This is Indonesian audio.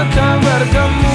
akan bertemu.